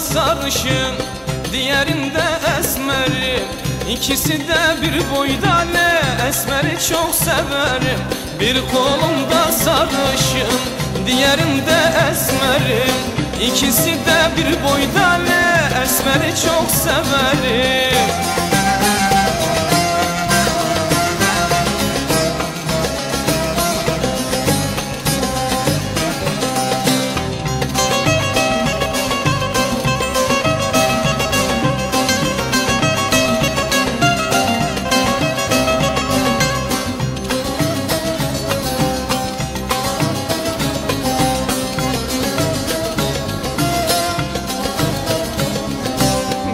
sarışın Diğerinde esmerim İkisi de bir boyda ne Esmeri çok severim. Bir kolumda sarışın Diğerinde esmerim İkisi de bir boyda ne Esmeri çok severim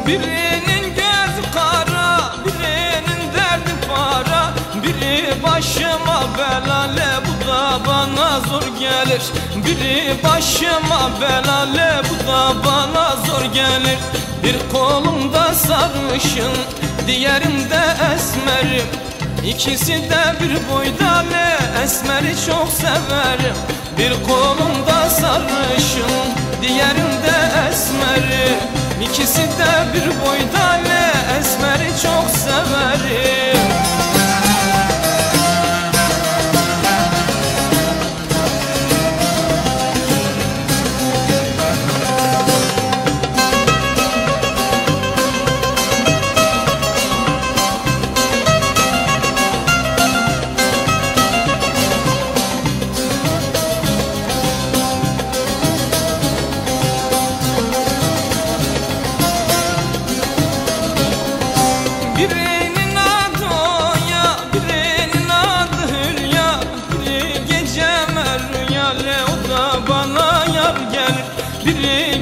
Birinin gözü kara, birinin derdi para Biri başıma belale, bu da bana zor gelir. Biri başıma belale, bu da bana zor gelir. Bir kolumda sarışın, diğerinde esmerim. İkisi de bir boyda ne esmeri çok severim. Bir kolumda sarışın, esmerim İkisi de bir boyda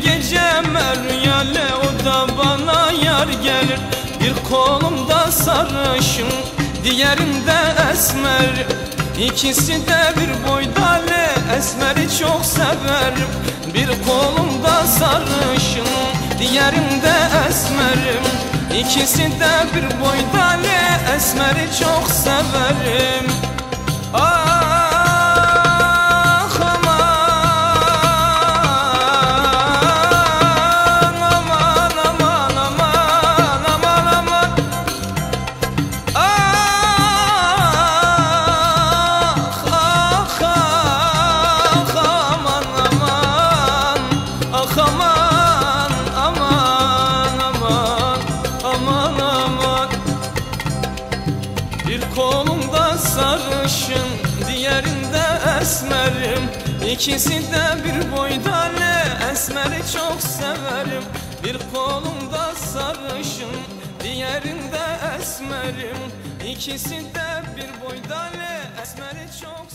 Biri geceme rüyale, o da bana yar gelir. Bir kolumda sarışın, diğerinde esmer. İkisi de bir boyda ne esmeri çok severim Bir kolumda sarışın, diğerinde esmerim İkisi de bir boyda ne esmeri çok severim. Ah Kolumda sarışın diğerinde esmerim. İkisi de bir boyda ne esmeri çok severim. Bir kolumda sarışın diğerinde esmerim. İkisi de bir boyda ne esmeri çok